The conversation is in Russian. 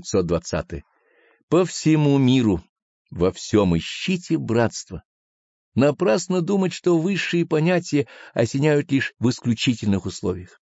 520. По всему миру, во всем ищите братство. Напрасно думать, что высшие понятия осеняют лишь в исключительных условиях.